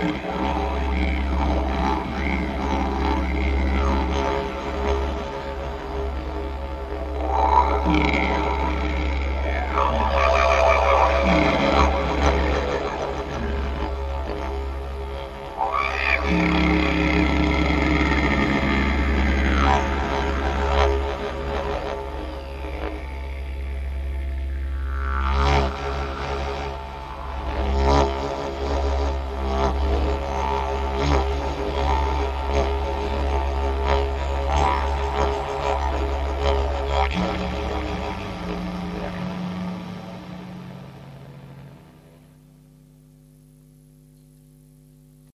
Yeah.